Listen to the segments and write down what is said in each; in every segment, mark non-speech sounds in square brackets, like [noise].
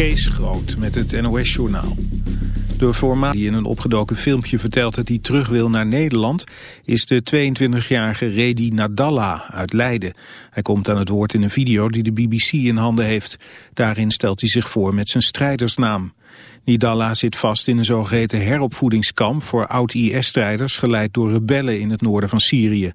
Kees Groot met het NOS-journaal. De formaat die in een opgedoken filmpje vertelt dat hij terug wil naar Nederland... is de 22-jarige Redi Nadalla uit Leiden. Hij komt aan het woord in een video die de BBC in handen heeft. Daarin stelt hij zich voor met zijn strijdersnaam. Nidalla zit vast in een zogeheten heropvoedingskamp voor oud-IS-strijders geleid door rebellen in het noorden van Syrië.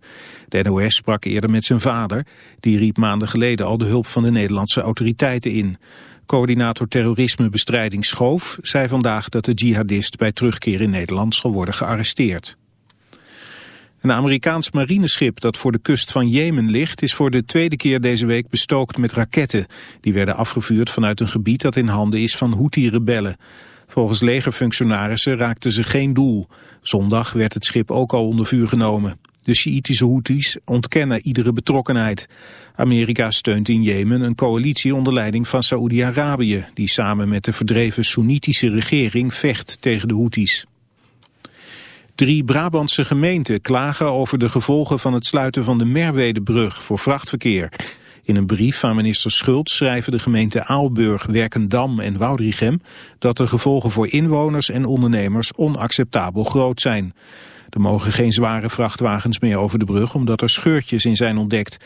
De NOS sprak eerder met zijn vader, die riep maanden geleden al de hulp van de Nederlandse autoriteiten in. Coördinator terrorismebestrijding Schoof zei vandaag dat de jihadist bij terugkeer in Nederland zal worden gearresteerd. Een Amerikaans marineschip dat voor de kust van Jemen ligt... is voor de tweede keer deze week bestookt met raketten. Die werden afgevuurd vanuit een gebied dat in handen is van Houthi-rebellen. Volgens legerfunctionarissen raakten ze geen doel. Zondag werd het schip ook al onder vuur genomen. De Sjiitische Houthis ontkennen iedere betrokkenheid. Amerika steunt in Jemen een coalitie onder leiding van Saoedi-Arabië... die samen met de verdreven Soenitische regering vecht tegen de Houthis. Drie Brabantse gemeenten klagen over de gevolgen van het sluiten van de Merwedebrug voor vrachtverkeer. In een brief van minister Schult schrijven de gemeenten Aalburg, Werkendam en Woudrichem dat de gevolgen voor inwoners en ondernemers onacceptabel groot zijn. Er mogen geen zware vrachtwagens meer over de brug omdat er scheurtjes in zijn ontdekt.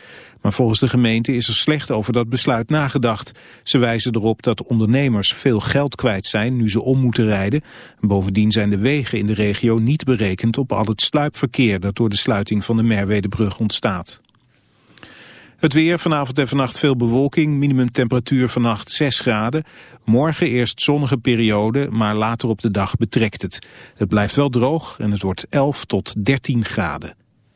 Maar volgens de gemeente is er slecht over dat besluit nagedacht. Ze wijzen erop dat ondernemers veel geld kwijt zijn nu ze om moeten rijden. bovendien zijn de wegen in de regio niet berekend op al het sluipverkeer dat door de sluiting van de Merwedebrug ontstaat. Het weer, vanavond en vannacht veel bewolking, minimumtemperatuur vannacht 6 graden. Morgen eerst zonnige periode, maar later op de dag betrekt het. Het blijft wel droog en het wordt 11 tot 13 graden.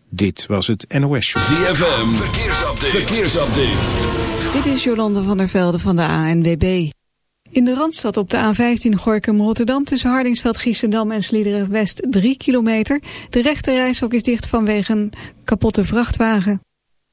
Dit was het NOS Show. ZFM, verkeersupdate. verkeersupdate. Dit is Jolande van der Velde van de ANWB. In de Randstad op de A15 Gorkum-Rotterdam tussen Hardingsveld, Giessendam en Sliedrecht-West 3 kilometer. De rechte reishok is dicht vanwege een kapotte vrachtwagen.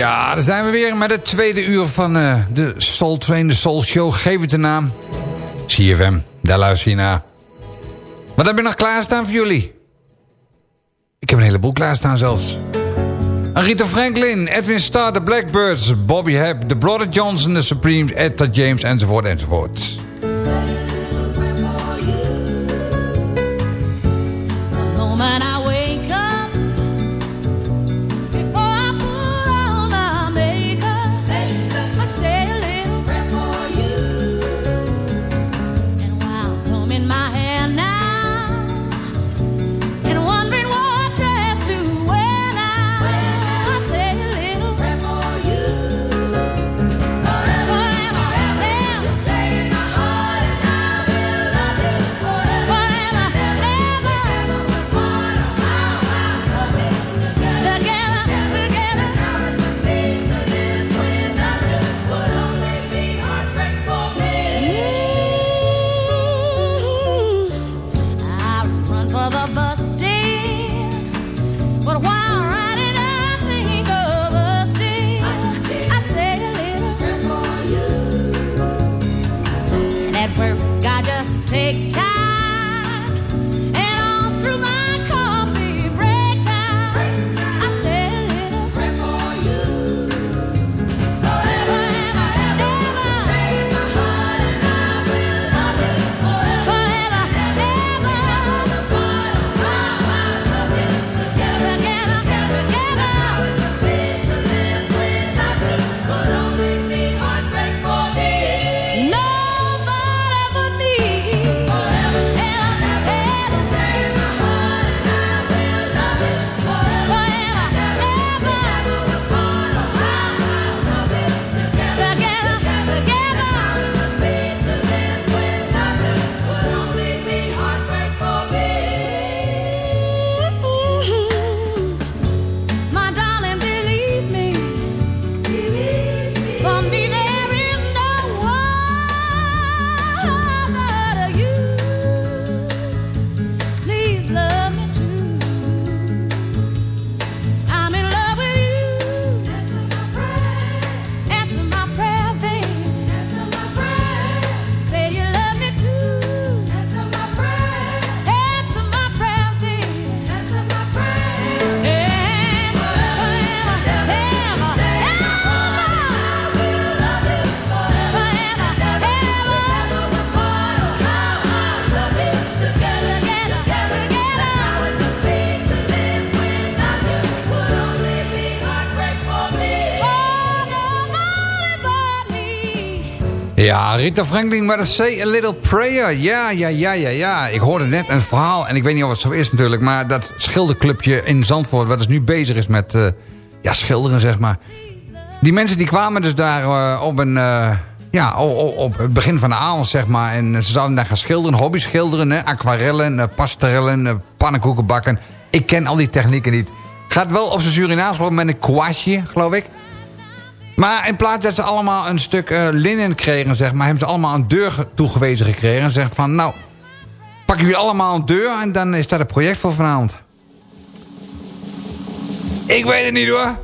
Ja, daar zijn we weer met het tweede uur van uh, de Soul Train, de Soul Show. Geef het de naam. CFM, daar luister je naar. Wat heb je nog klaarstaan voor jullie? Ik heb een heleboel klaarstaan zelfs. Rita Franklin, Edwin Starr, The Blackbirds, Bobby Hebb, The Brother Johnson, The Supremes, Etta James, enzovoort, enzovoort. Ja, Rita Franklin, dat Say a Little Prayer. Ja, ja, ja, ja, ja. Ik hoorde net een verhaal, en ik weet niet of het zo is natuurlijk... maar dat schilderclubje in Zandvoort, wat dus nu bezig is met uh, ja, schilderen, zeg maar. Die mensen die kwamen dus daar uh, op een... Uh, ja, op het begin van de avond, zeg maar. En ze zouden daar gaan schilderen, hobby schilderen, aquarellen, pastorellen, pannenkoeken bakken. Ik ken al die technieken niet. Gaat wel op zijn Surinaams met een kwastje, geloof ik. Maar in plaats dat ze allemaal een stuk uh, linnen kregen, zeg maar... hebben ze allemaal een deur toegewezen gekregen. En zeggen van, nou, pak jullie allemaal een deur... en dan is dat het project voor vanavond. Ik weet het niet hoor.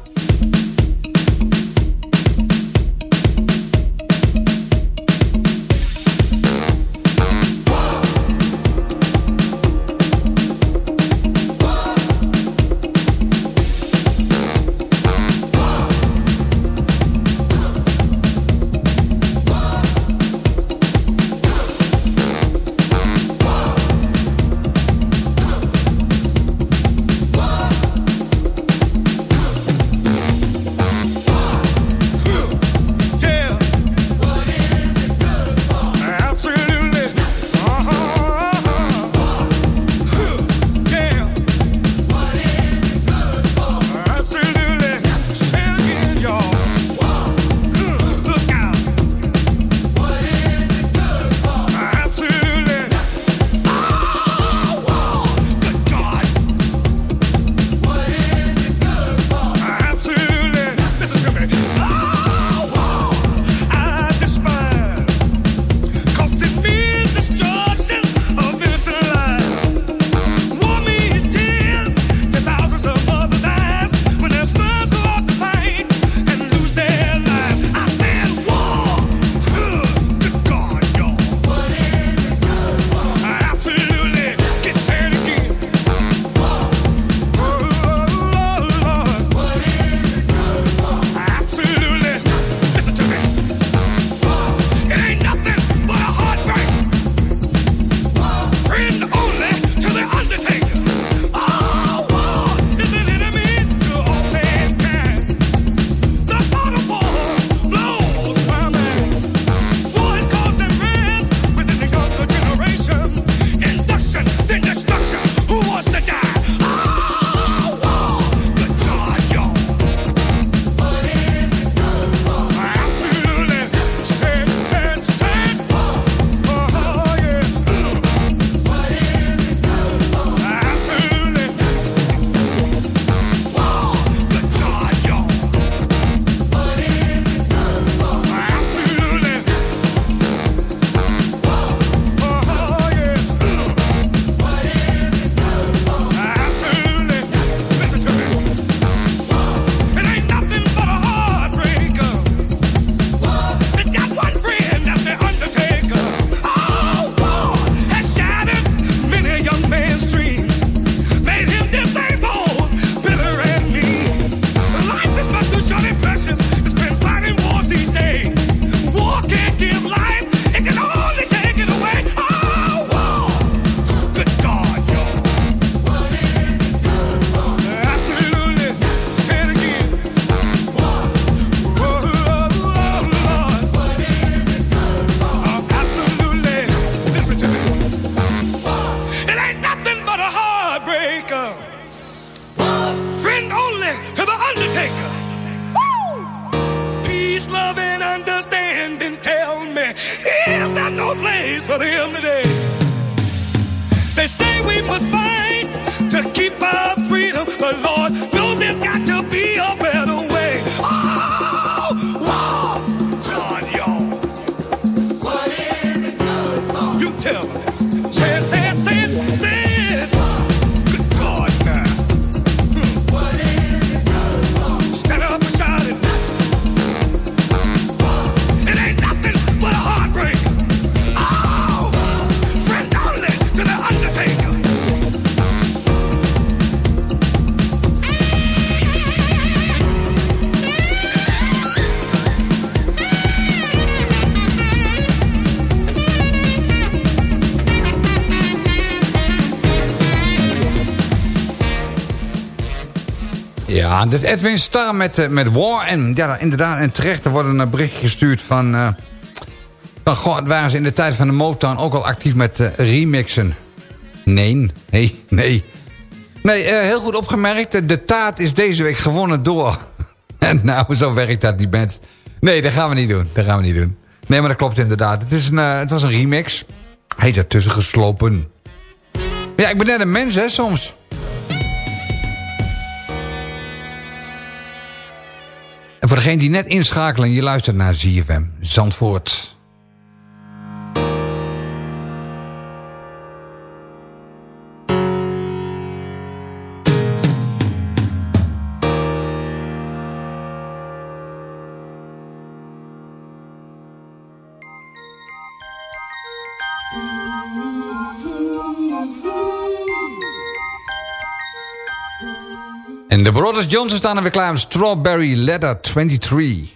Is Edwin Starr met, eh, met War. En ja, inderdaad, en terecht, er wordt een bericht gestuurd van... eh van, goh, waren ze in de tijd van de Motown ook al actief met eh, remixen? Nee, nee, nee. Nee, eh, heel goed opgemerkt. De taart is deze week gewonnen door... [laughs] En nou, zo werkt dat niet, bent. Nee, dat gaan we niet doen. Dat gaan we niet doen. Nee, maar dat klopt inderdaad. Het, is een, eh, het was een remix. Hij is ertussen geslopen. Ja, ik ben net een mens, hè, soms. Degene die net inschakelen, je luistert naar ZFM Zandvoort. De Brothers Johnson staan er weer klaar. Strawberry Letter 23.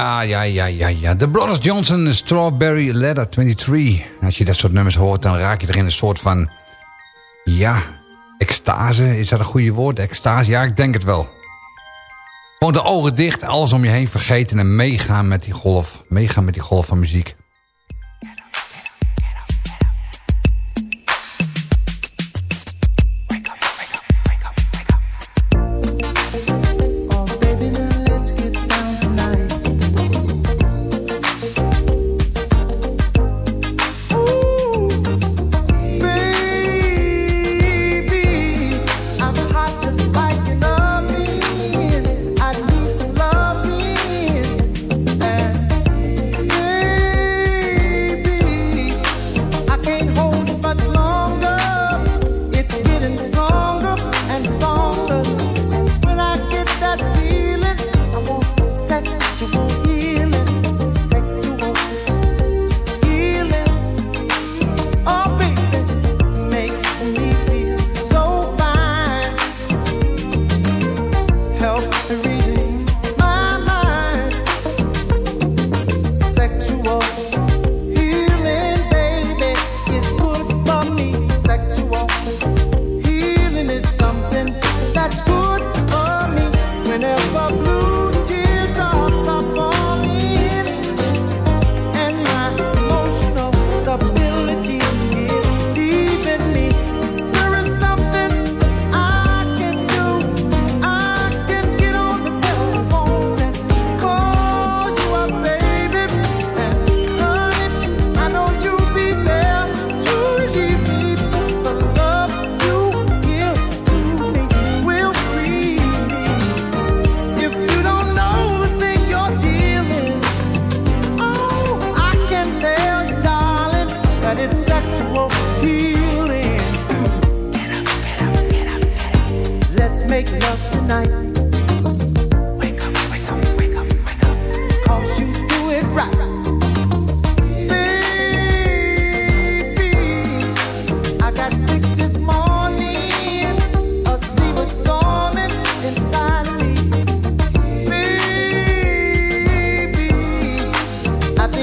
Ja, ja, ja, ja, ja. The Brothers Johnson, Strawberry Letter 23. Als je dat soort nummers hoort, dan raak je er in een soort van... Ja, extase. Is dat een goede woord? Extase? Ja, ik denk het wel. Gewoon de ogen dicht, alles om je heen vergeten en meegaan met die golf. Meegaan met die golf van muziek.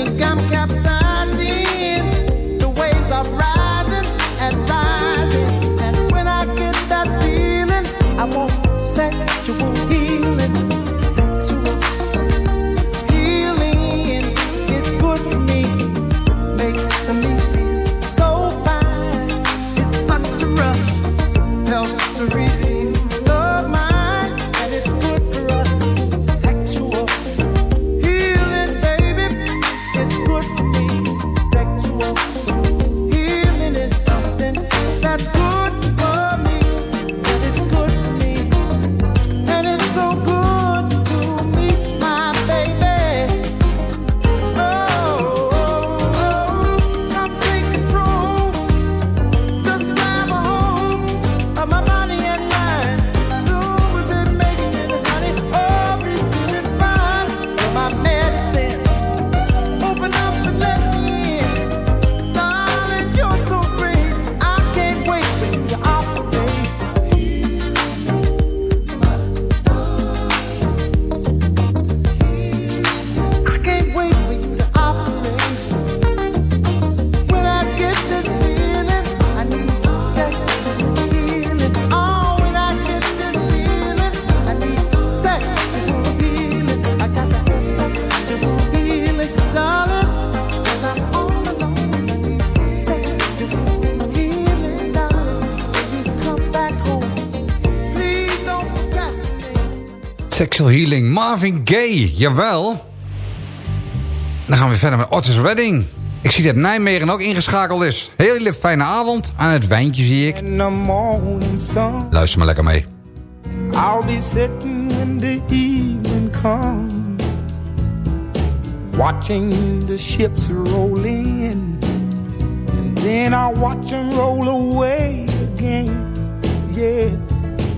scam cap Sexual Healing, Marvin Gaye, jawel. Dan gaan we verder met Otters Wedding. Ik zie dat Nijmegen ook ingeschakeld is. Hele fijne avond, aan het wijntje zie ik. Luister maar lekker mee. I'll be sitting when the evening comes Watching the ships roll in And then I'll watch them roll away again Yeah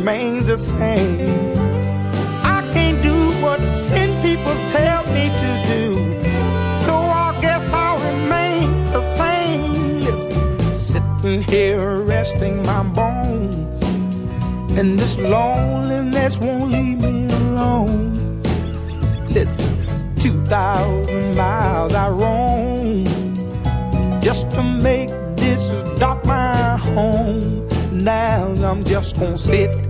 Remains the same. I can't do what ten people tell me to do. So I guess I'll remain the same. Sitting here resting my bones. And this loneliness won't leave me alone. Listen, 2,000 miles I roam just to make this dock my home. Now I'm just gonna sit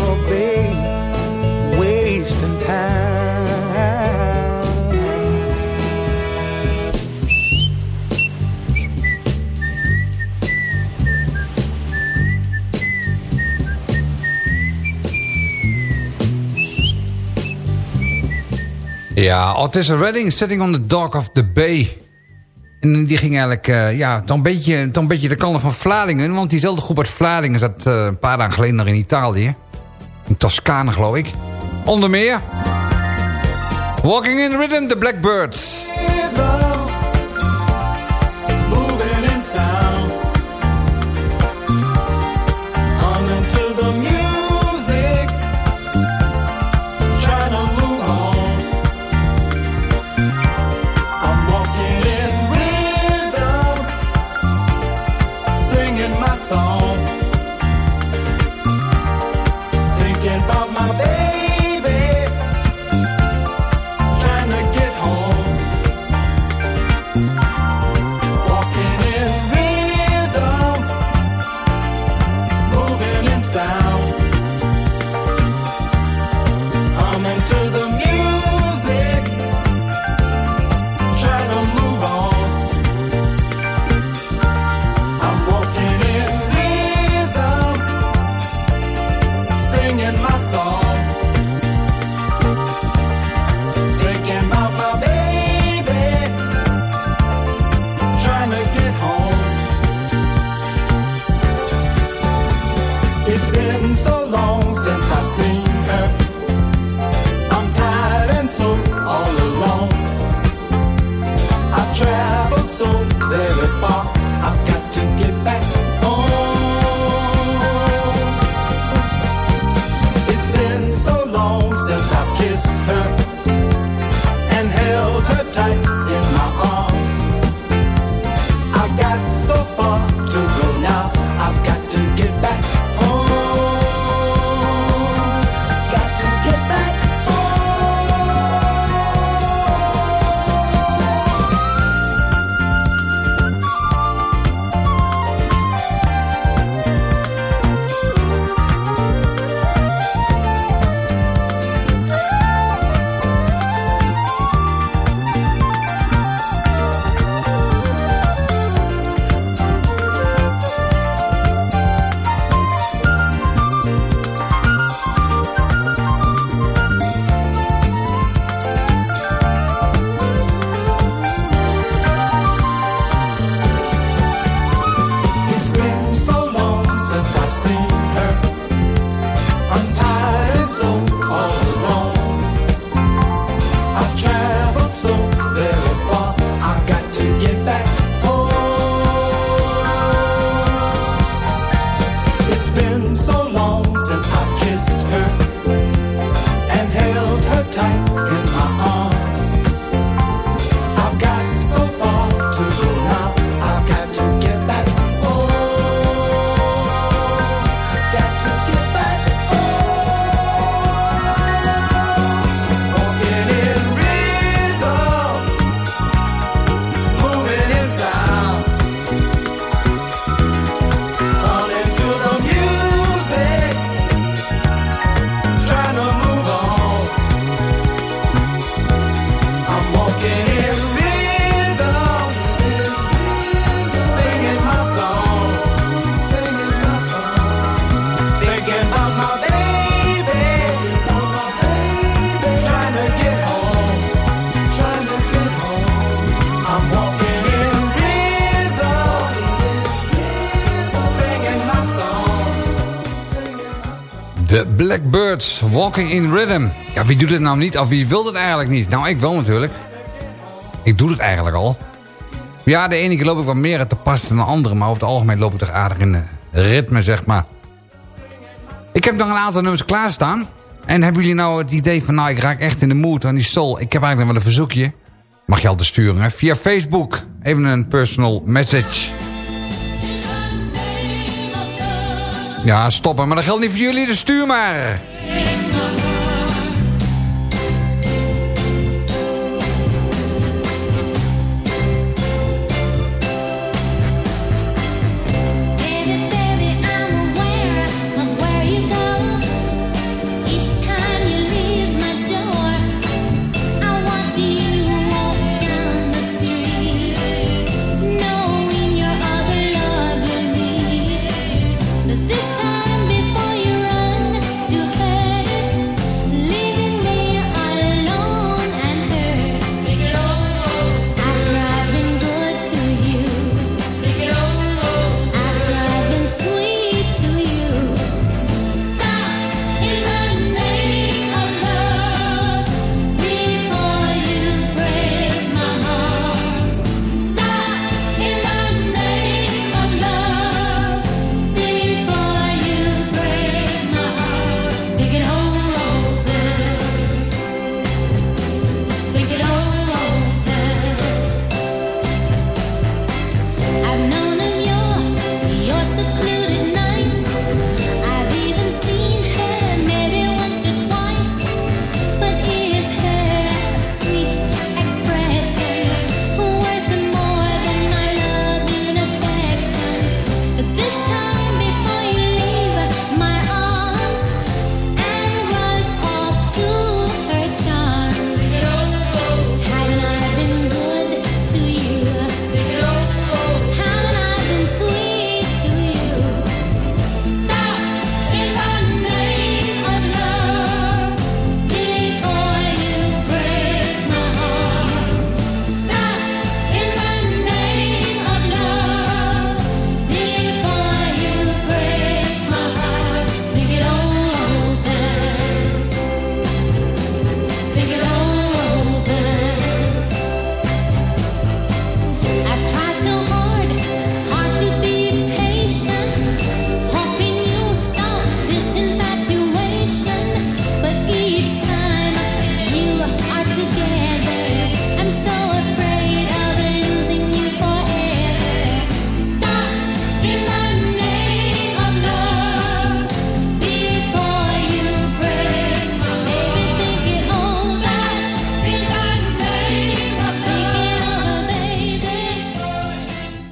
Ja, Otis Redding, Sitting on the Dock of the Bay. En die ging eigenlijk uh, ja, toch een, beetje, toch een beetje de kant van Vlaardingen. Want diezelfde groep uit Vlaardingen zat uh, een paar dagen geleden nog in Italië. In Toscane, geloof ik. Onder meer... Walking in Rhythm, The Blackbirds. Walking in Rhythm. Ja, wie doet het nou niet? Of wie wil het eigenlijk niet? Nou, ik wel natuurlijk. Ik doe het eigenlijk al. Ja, de ene keer loop ik wat meer te passen dan de andere. Maar over het algemeen loop ik toch aardig in ritme, zeg maar. Ik heb nog een aantal nummers klaarstaan. En hebben jullie nou het idee van... Nou, ik raak echt in de mood aan die soul. Ik heb eigenlijk nog wel een verzoekje. Mag je altijd sturen? Via Facebook. Even een personal message. Ja, stoppen. Maar dat geldt niet voor jullie, dus stuur maar. down.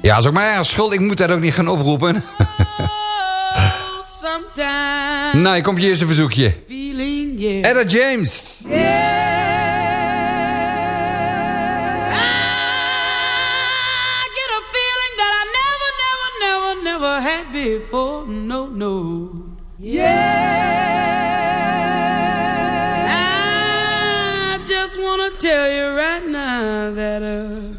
Ja, is ook mijn eigen schuld. Ik moet dat ook niet gaan oproepen. [laughs] Nou, ik kom je eerst een verzoekje. feeling, yeah. Edda James. I get a feeling that I never, never, never, never had before. No, no. Yeah. I just wanna tell you right now that uh,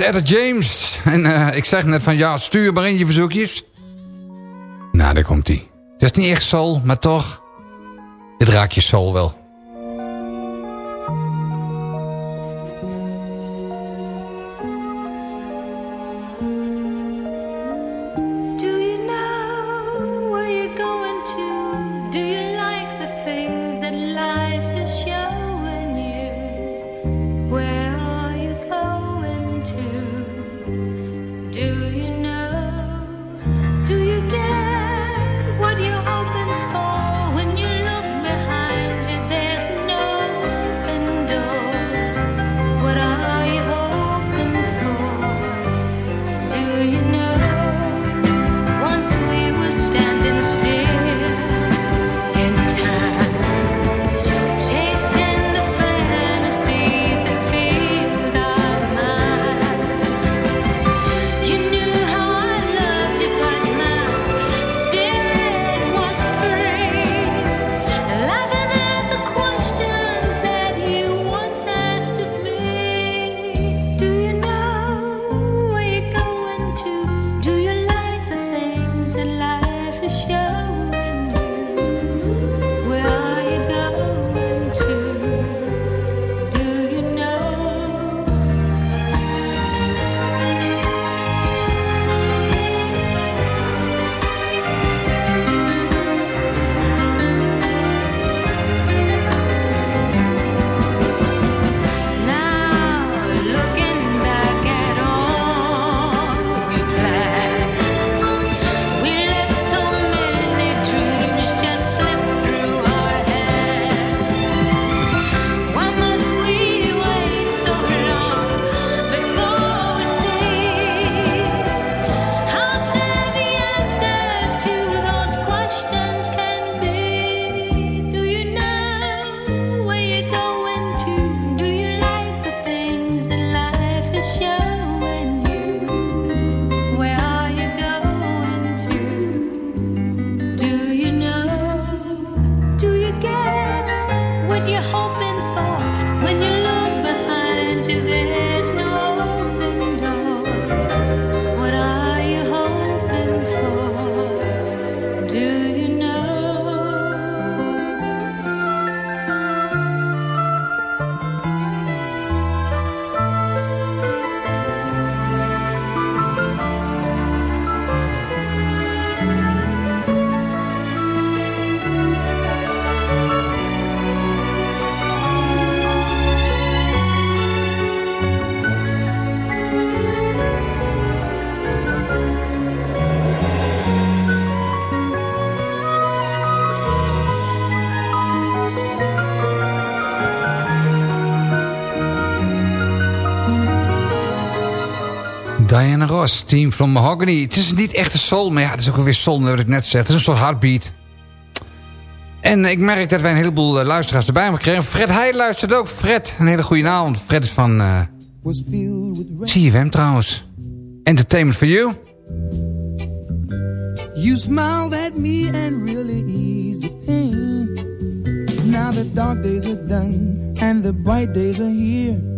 Etta James. En eh, ik zeg net van ja, stuur maar in je verzoekjes. Nou, daar komt hij. Het is niet echt soul, maar toch. Dit raakt je soul wel. Diana Ross, team from Mahogany. Het is niet echt een soul, maar ja, het is ook alweer soul, wat ik net zeg. Het is een soort heartbeat. En ik merk dat wij een heleboel eh, luisteraars erbij hebben gekregen. Fred Heij luistert ook. Fred, een hele goede avond. Fred is van eh with rain. CFM trouwens. Entertainment for you. You smiled at me and really eased the pain. Now the dark days are done and the bright days are here.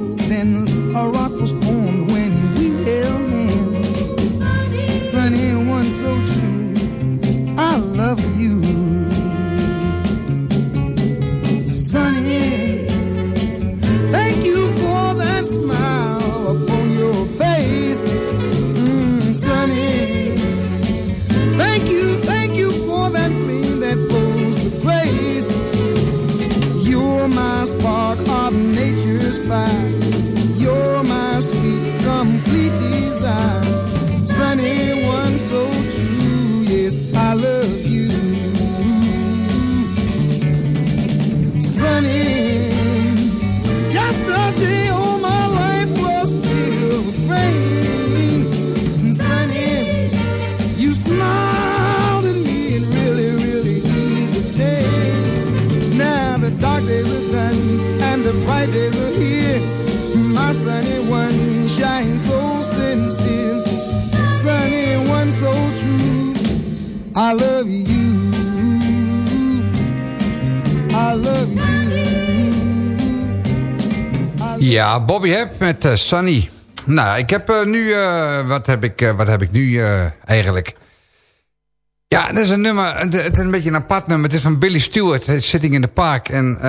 Then a rock was formed when we held hands. Sunny one so true. Ja, Bobby Hep met eh, Sunny. Nou, ik heb eh, nu... eh, wat, heb ik, wat heb ik nu eigenlijk? Ja, dat is een nummer... Het, is een beetje een apart nummer. Het is van Billy Stewart. Het Sitting in the Park. En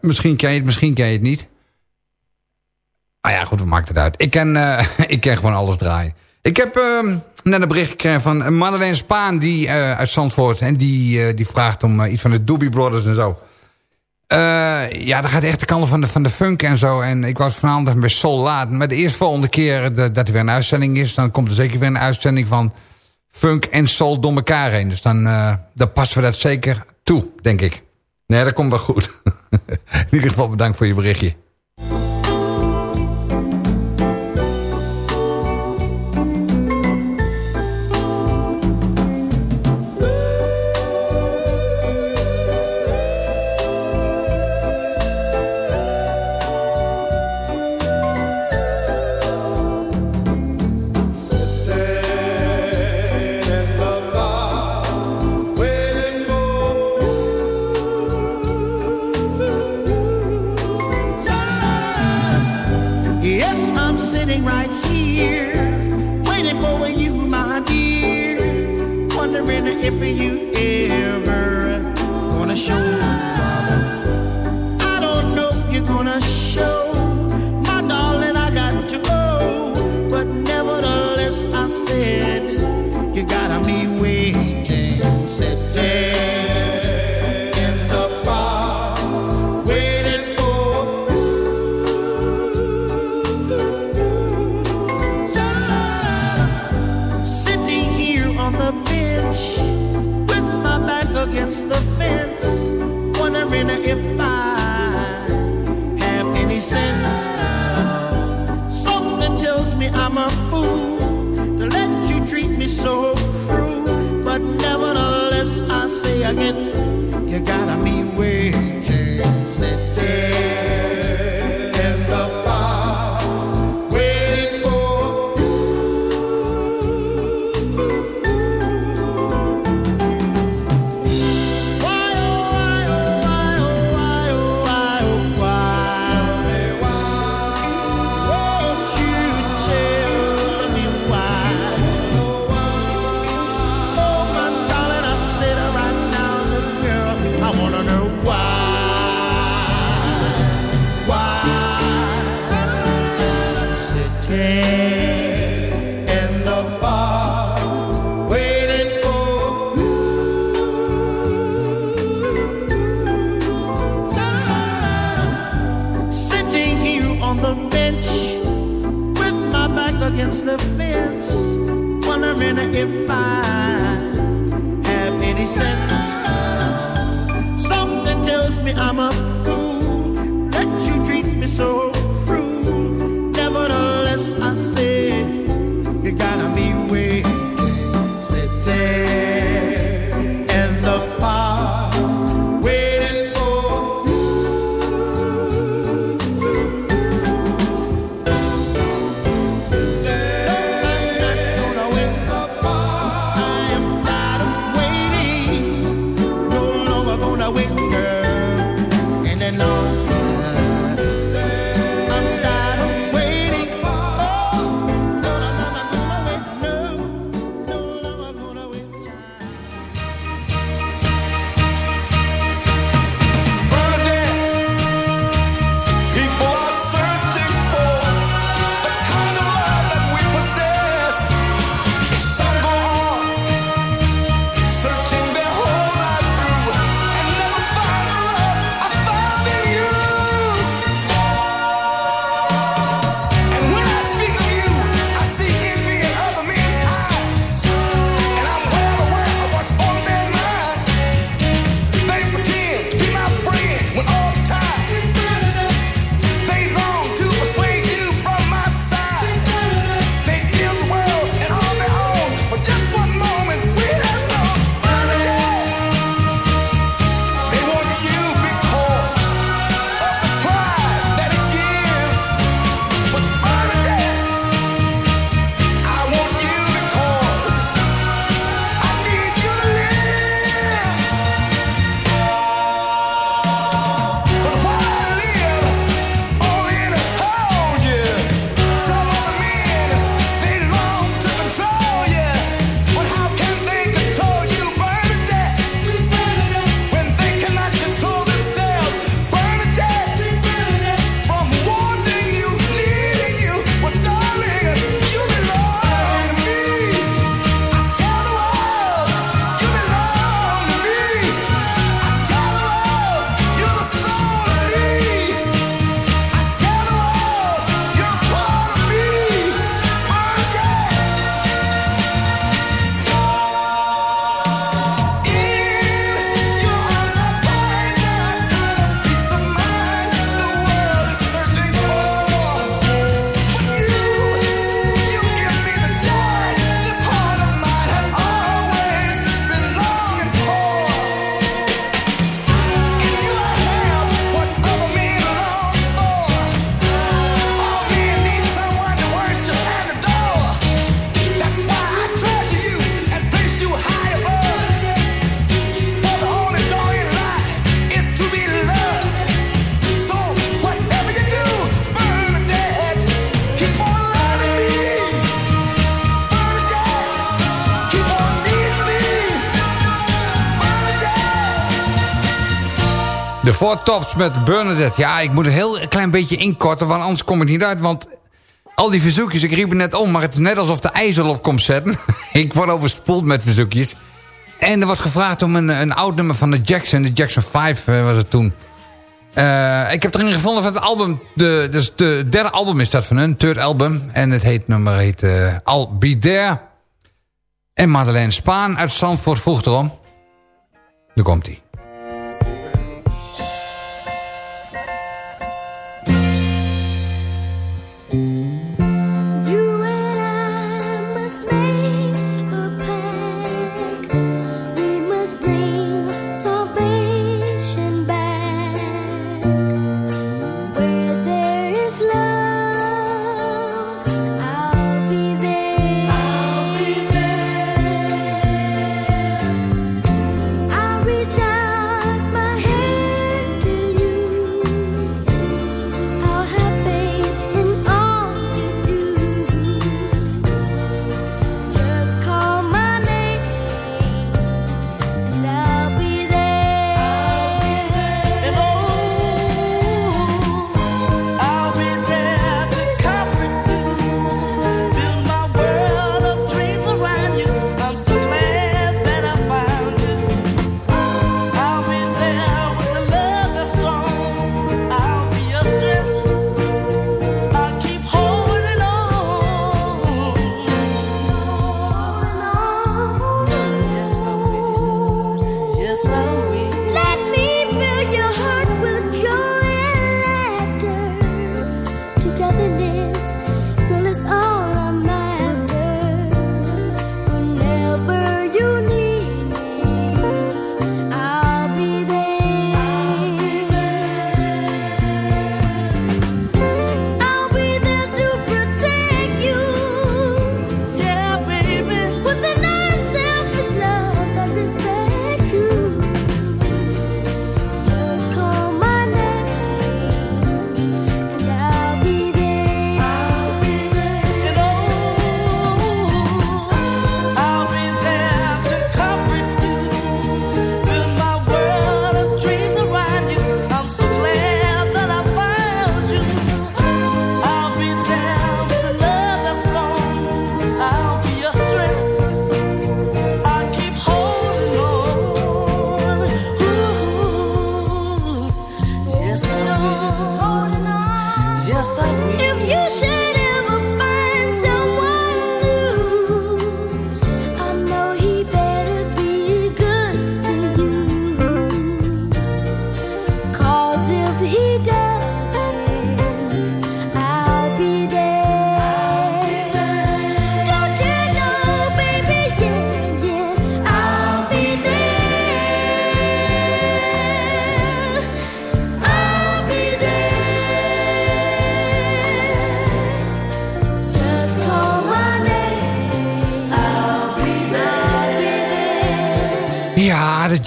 misschien ken je het, misschien ken je het niet. Ah ja, goed, wat maakt het uit? Ik ken, [laughs] ik ken gewoon alles draaien. Ik heb eh, net een bericht gekregen van Madeleine Spaan die, uit Zandvoort. En die, die vraagt om iets van de Doobie Brothers en zo. Eh, ja, dat gaat echt de kant van de, van de funk en zo. En ik was vanavond bij Sol laat. Maar de eerste volgende keer de- dat er weer een uitzending is... dan komt er zeker weer een uitzending van funk en soul door elkaar heen. Dus dan, eh, dan passen we dat zeker toe, denk ik. Nee, dat komt wel goed. [laughs] In ieder geval bedankt voor je berichtje. Against the fence, wondering if I have any sense. Something tells me I'm a fool De Four Tops met Bernadette. Ja, ik moet een heel klein beetje inkorten, want anders kom ik niet uit. Want al die verzoekjes, ik riep het net om, maar het is net alsof de ijzer op komt zetten. [laughs] ik word overspoeld met verzoekjes. En er wordt gevraagd om een, een oud nummer van de Jackson. De Jackson 5 eh, was het toen. Eh, ik heb erin gevonden van het album. De, dus de derde album is dat van hun, third album. En het heet, nummer heet eh I'll Be. En Madeleine Spaan uit Zandvoort vroeg erom. Nu komt hij.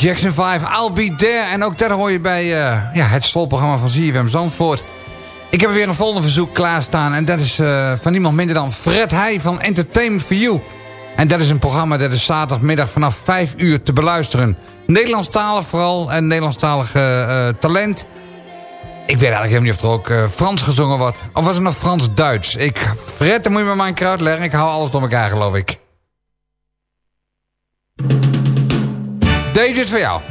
Jackson 5, I'll Be There. En ook daar hoor je bij eh, ja, het schoolprogramma van ZFM Zandvoort. Ik heb weer een volgende verzoek klaarstaan. En dat is eh, van niemand minder dan Fred Heij van Entertainment for You. En dat is een programma dat is zaterdagmiddag vanaf 5 uur te beluisteren. Nederlandstalig vooral en Nederlandstalig eh, talent. Ik weet eigenlijk helemaal niet of er ook Frans gezongen wordt. Of was het nog Frans-Duits? Ik, Fred, dan moet je me maar een uitleggen. Ik hou alles door elkaar, geloof ik. Deze is voor jou.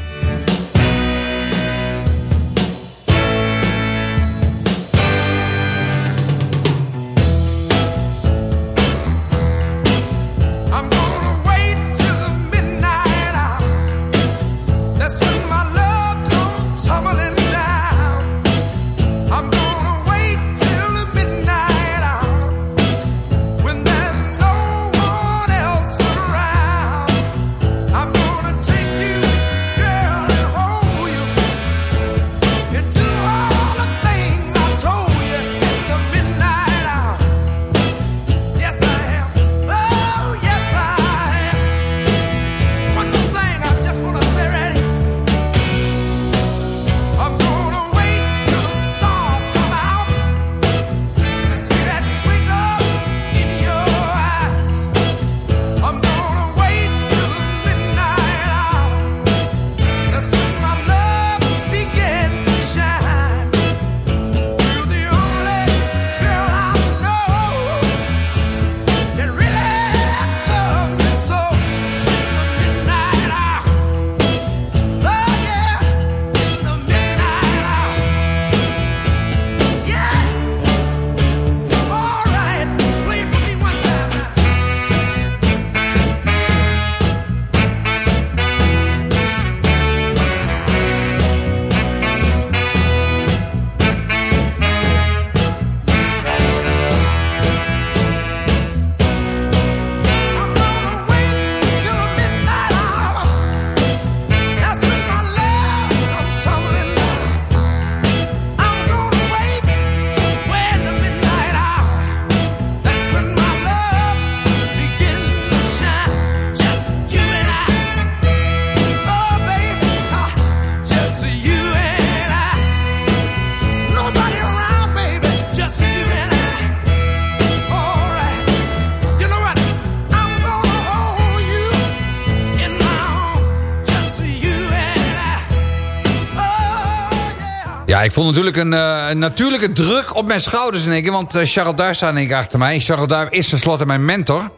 Ik voel natuurlijk eh, een, natuurlijke druk op mijn schouders in één keer. Want uh, Charles Duif staat in achter mij. Charles Duif is tenslotte mijn mentor.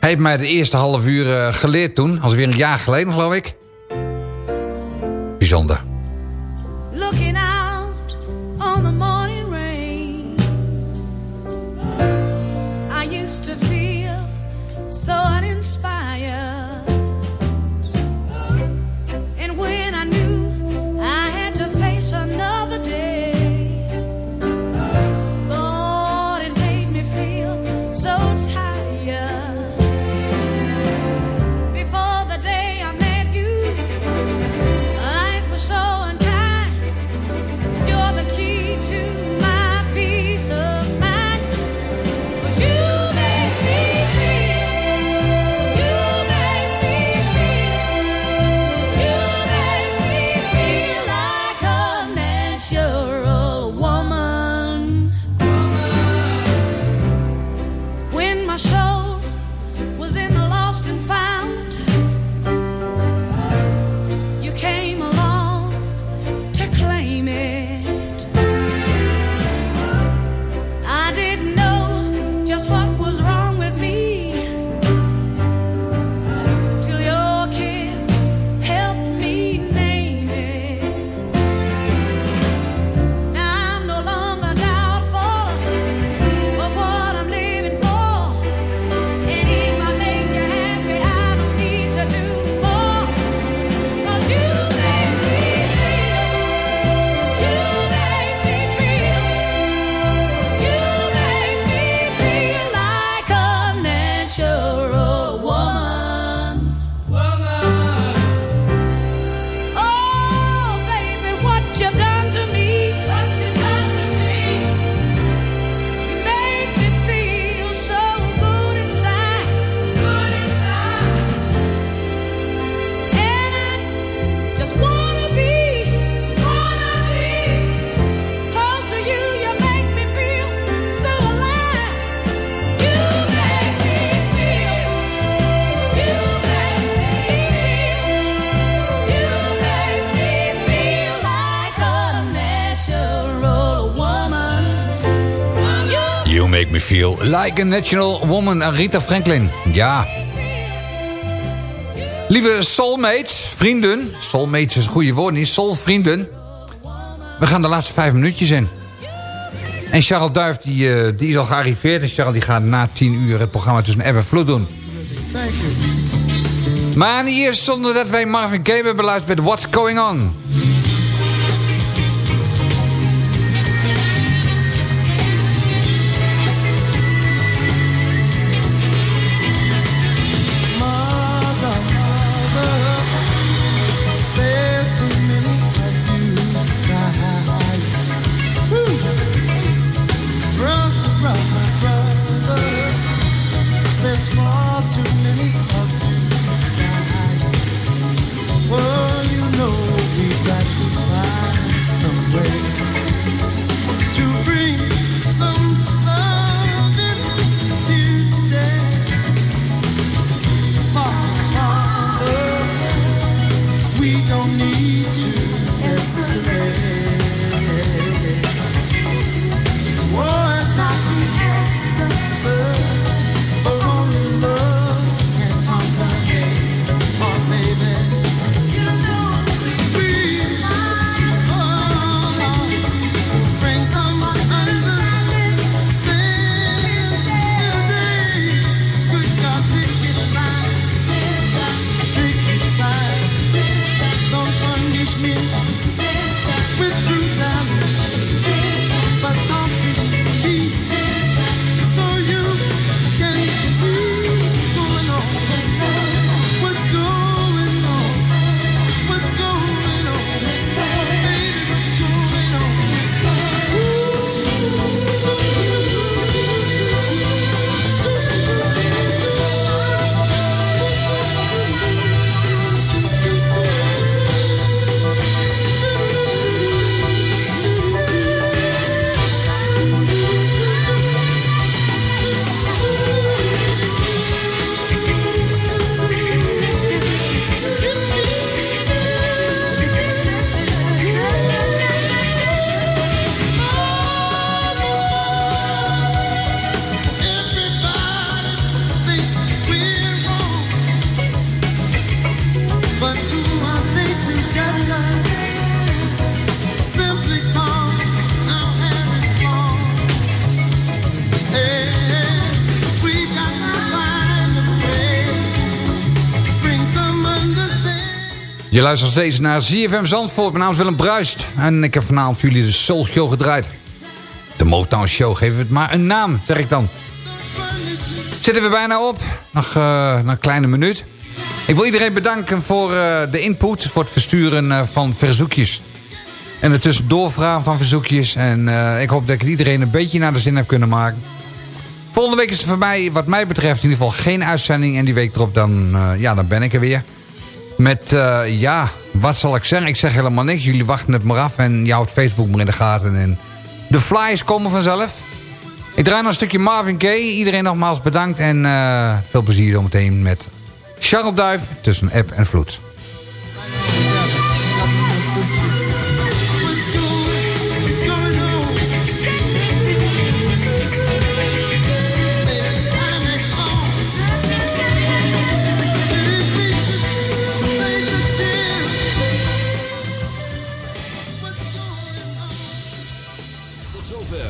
Hij heeft mij de eerste half uur eh, geleerd toen. Als weer een jaar geleden, geloof ik. Bijzonder. Like a National Woman Rita Franklin. Ja. Lieve soulmates, vrienden. Soulmates is een goede woord niet. Soulvrienden. We gaan de laatste vijf minuutjes in. En Charles Duif die, eh, die is al gearriveerd. En Charles die gaat na tien uur het programma tussen eb en vloed doen. Maar eerst zonder dat wij Marvin Gaye hebben beluisterd met What's Going On. Je luistert steeds naar ZFM Zandvoort. Mijn naam is Willem Bruist. En ik heb vanavond voor jullie de Soul Show gedraaid. De Motown Show, geef het maar een naam, zeg ik dan. Zitten we bijna op. Nog, eh, nog een kleine minuut. Ik wil iedereen bedanken voor eh, de input. Voor het versturen eh, van verzoekjes. En het tussendoorvragen van verzoekjes. En ik hoop dat ik iedereen een beetje naar de zin heb kunnen maken. Volgende week is er voor mij, wat mij betreft, in ieder geval geen uitzending. En die week erop, dan, ja, dan ben ik er weer. Met, eh, ja, wat zal ik zeggen? Ik zeg helemaal niks. Jullie wachten het maar af en je houdt Facebook maar in de gaten. En de flyers komen vanzelf. Ik draai nog een stukje Marvin Gaye. Iedereen nogmaals bedankt. En eh, veel plezier zometeen met Charles Duif tussen app en vloed.